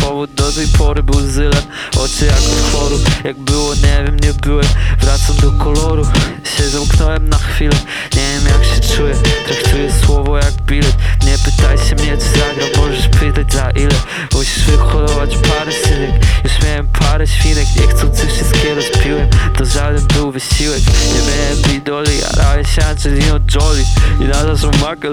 powód do tej pory był zylem Oczy jak od jak było nie wiem, nie byłem. Wracam do koloru, się zamknąłem na chwilę. Nie wiem jak się czuję, traktuję słowo jak bilet. Nie pytaj się mnie czy zagram, możesz pytać za ile? Musisz wyholować parę synek, już miałem parę świnek. Niechcący wszystkie rozpiłem, żaden był wysiłek. Nie miałem bidoli, jarałem się Angelino Jolie I nadal są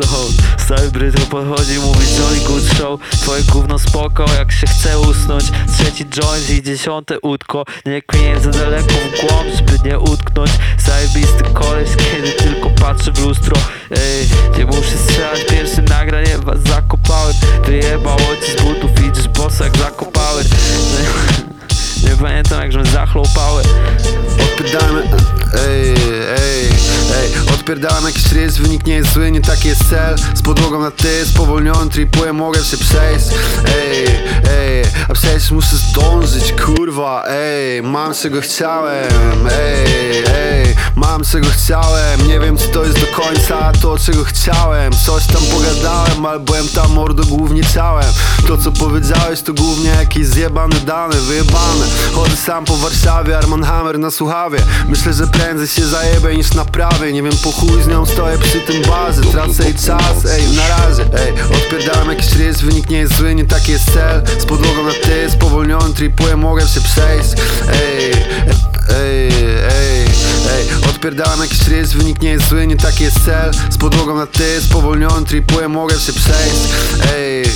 Hold Stały brytro podchodzi, mówi Jolly Good Show. Twoje gówno spoko, jak się chce usnąć. Trzeci joint i dziesiąte łódko Nie kmiję za daleko w głąb, żeby nie utknąć. Zajebisty koleś, kiedy tylko patrzę w lustro. Ej, nie muszę strzelać. Pierwszym nagraniem was zakopałem. Wyjebało ci z butów, idziesz bossa jak zakopałem. Nie pamiętam jak żem zachlał pałę Odpierdałem, ej, ej, ej Odpierdałem jakiś rys, wynik nie jest zły, nie taki jest cel. Z podłogą na ty, spowolniony tripuję, mogę się przejść Ej, ej, a przecież muszę zdążyć, ej Mam czego chciałem, ej, ej Mam czego chciałem, nie wiem czy to jest do końca to czego chciałem. Coś tam pogadałem, ale byłem tam mordo głównie ciałem. To co powiedziałeś to głównie jakieś zjebane dane, wyjebane. Chodzę sam po Warszawie, Arman Hammer na słuchawie Myślę, że prędzej się zajebę niż naprawię. Nie wiem po chuj z nią stoję przy tym barze Tracę jej czas, ej, na razie Ej, odpierdałem jakiś rys, wynik nie jest zły, nie taki jest cel. Z podłogą na ty, spowolniony tripuję, mogę się przejść. Ej, ej, ej, ej. Odpierdałem jakiś rys, wynik nie jest zły, nie taki jest cel. Z podłogą na ty, spowolniony tripuję, mogę się przejść. Ej, ej